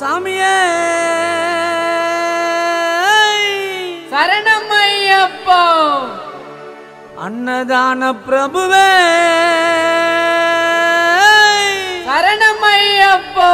சாமியே. சரணம் ஐயப்போ அன்னதான பிரபுவே. சரணம் ஐயப்போ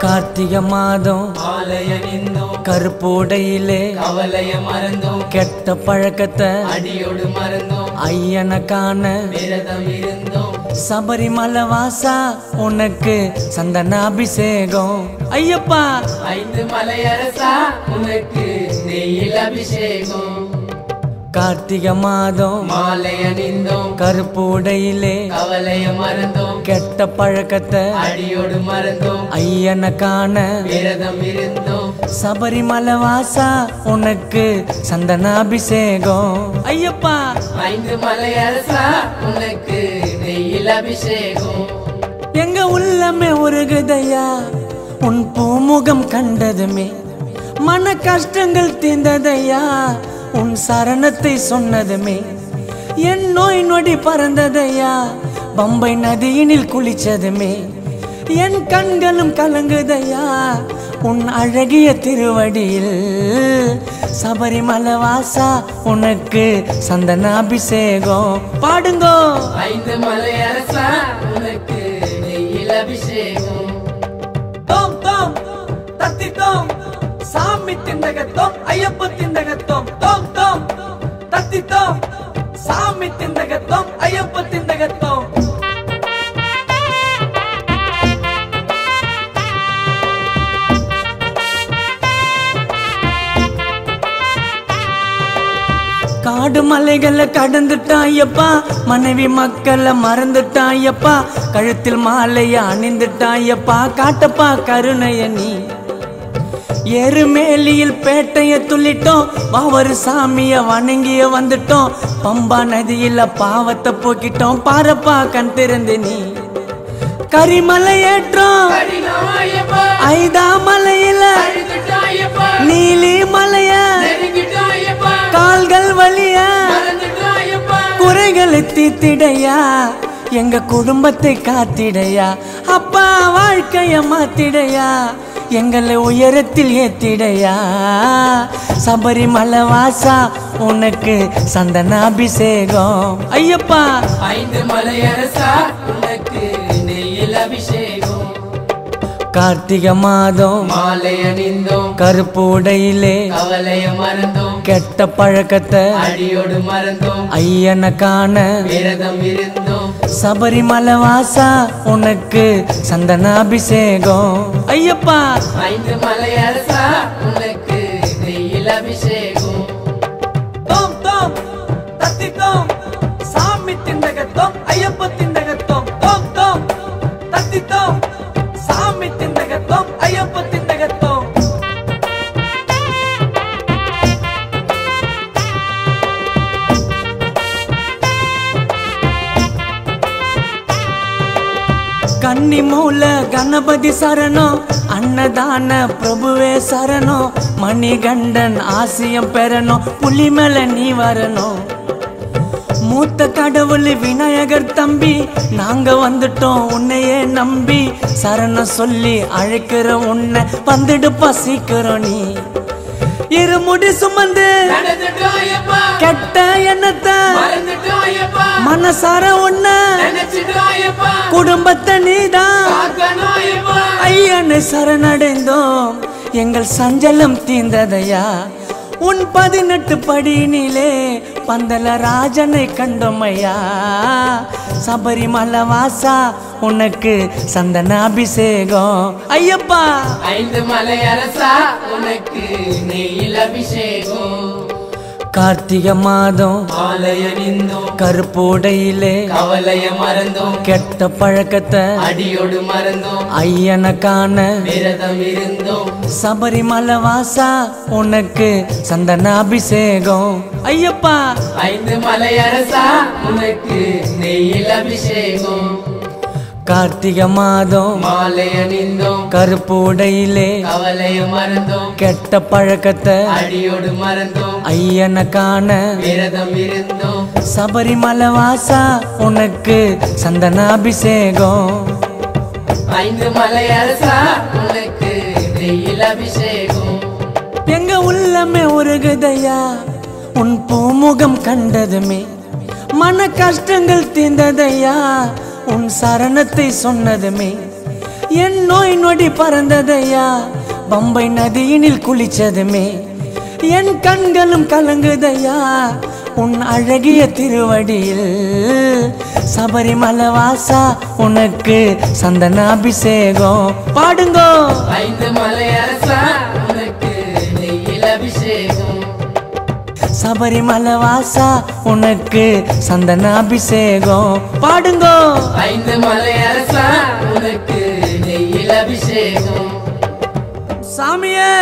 கார்த்திகை மாதம் ஆலய நின்றோம் கருப்புடையிலே கவலைய மறந்தோம் கெட்ட பழக்கத்தை அடியோடு மறந்தோம் ஐயனை காண விரதம் இருந்தோம் சபரிமலை வாசா உனக்கு சந்தன அபிஷேகம். ஐயப்பா! ஐந்து மலையரசா உனக்கு நெய்யில் அபிஷேகம். கார்த்திகை மாதம் மாலை அணிந்தோம். கருப்புடையிலே கவலைய மறந்தோம். கெட்ட பழக்கத்தை அடியோடு மறந்தோம். ஐயனை காண விரதம் இருந்தோம். சபரிமலை வாசா உனக்கு சந்தன அபிஷேகம் ஐயப்பா! ஐந்து மலையரசா உனக்கு நெய்யில் அபிஷேகம். எங்க உள்ளமே உருகுதையா? உன் பூமுகம் கண்டதுமே. மன கஷ்டங்கள் தீர்ந்ததையா? உன் சரணத்தை சொன்னதுமே. என் நோய் நொடி பறந்ததையா? பம்பை நதியினில் குளிச்சதுமே. என் கண்களும் கலங்குதையா? உன் அழகிய திருவடியில். சபரிமலை வாசா உனக்கு சந்தன அபிஷேகம். பாடுங்கோ. ஐந்து மலை அரசா உனக்கு நெய்யில் அபிஷேகம். தோம் தோம் தத்தி தோம். சாமி திண்டகத்தோம் ஐயப்ப திண்டகத்தோம். காடு மலைகளை கடந்துட்டாயப்பா. மனைவி மக்களை மறந்துட்டாயப்பா. கழுத்தில் மாலைய அணிந்துட்டாயப்பா. காட்டப்பா கருணைய நீ. எருமேலியில் பேட்டைய துள்ளிட்டோம். பாவரு சாமிய வணங்கிய வந்துட்டோம். பம்பா நதியில பாவத்தை போக்கிட்டோம். பாரப்பா கண் திறந்து நீ. கரிமலை ஏற்றோம். ஐதா மலையில நீலி மலைய. கால்கள் வலிய. குறைகளை தீத்திடையா எங்க குடும்பத்தை காத்திடையா. அப்பா வாழ்க்கைய மாத்திடையா. எங்களை உயரத்தில் ஏத்திடையா? சபரிமலை வாசா உனக்கு சந்தன அபிஷேகம். ஐயப்பா! ஐந்து மலையரசா உனக்கு நெய்யில் அபிஷேகம். கார்த்திகை மாதம். மாலை அணிந்தோம். கருப்பு உடையிலே கவலைய மறந்தோம். கெட்ட பழக்கத்தை அடியோடு மறந்தோம். ஐயனை காண விரதம் இருந்தோம். சபரிமலை வாசா உனக்கு சந்தன அபிஷேகம். ஐயப்பா! ஐந்து மலையரசா உனக்கு நெய்யில் அபிஷேகம். தோம் தோம் தத்தி தோம் சாமி திண்டகத்தோம் ஐயப்ப திண்டகத்தோம். தோம் தோம் தத்தி தோம் கன்னி மூல கணபதி சரணம் அன்னதான பிரபுவே சரணம் மணிகண்டன் ஆசியம் பெறணும் புலி மேல நீ வரணும். மூத்த கடவுள் விநாயகர் தம்பி நாங்க வந்துட்டோம் உன்னையே நம்பி சரணம் சொல்லி அழைக்கிற உன்னை வந்துடுப்பா சீக்கிரம் நீ. இருமுடி சுமந்து கெட்ட எண்ணத்தை மனசார ஐயப்பா குடும்பத்தை நீதான். ஐயனை சரணடைந்தோம். எங்கள் சஞ்சலம் தீர்ந்ததையா? உன் பதினெட்டு படியினிலே பந்தல ராஜனை கண்டோம் ஐயா சபரிமலை வாசா உனக்கு சந்தன அபிஷேகம். ஐயப்பா! ஐந்து மலையரசா உனக்கு நெய்யில் அபிஷேகம். கார்த்திக மாதம். ஆலய நின்றோம் கவலைய மறந்தோம் கெட்ட பழக்கத்தை அடியோடு மறந்தோம் ஐயனை காண விரதம் இருந்தோம் சபரிமலை வாசா உனக்கு சந்தன அபிஷேகம். ஐயப்பா. ஐந்து மலை அரசா உனக்கு நெய்யில் அபிஷேகம். கார்த்திகை மாதம் மாலை அணிந்தோம். கருப்பு உடையிலே கவலைய மறந்தோம். கெட்ட பழக்கத்தை அடியோடு மறந்தோம். ஐயனை காண விரதம் இருந்தோம். சபரிமலை வாசா உனக்கு சந்தனாபிஷேகம் ஐந்து மலை அரசா உனக்கு வெயில் அபிஷேகம். எங்க உள்ளமே உருகுதையா? உன் பூமுகம் கண்டதுமே. மன கஷ்டங்கள் தீர்ந்ததையா? உன் சரணத்தை சொன்னதுமே என் நோய் நொடி பறந்ததையா? பம்பை நதியினில் குளிச்சதுமே என் கண்களும் கலங்குதையா? உன் அழகிய திருவடியில் சபரிமலை வாசா உனக்கு சந்தனாபிஷேகம் பாடுங்கோ. ஐந்து மலை அரசா சபரிமலை வாசா உனக்கு சந்தனாபிஷேகம் பாடுங்கோ. ஐந்து மலை அரசா உனக்கு வெயில் அபிஷேகம். சாமியே.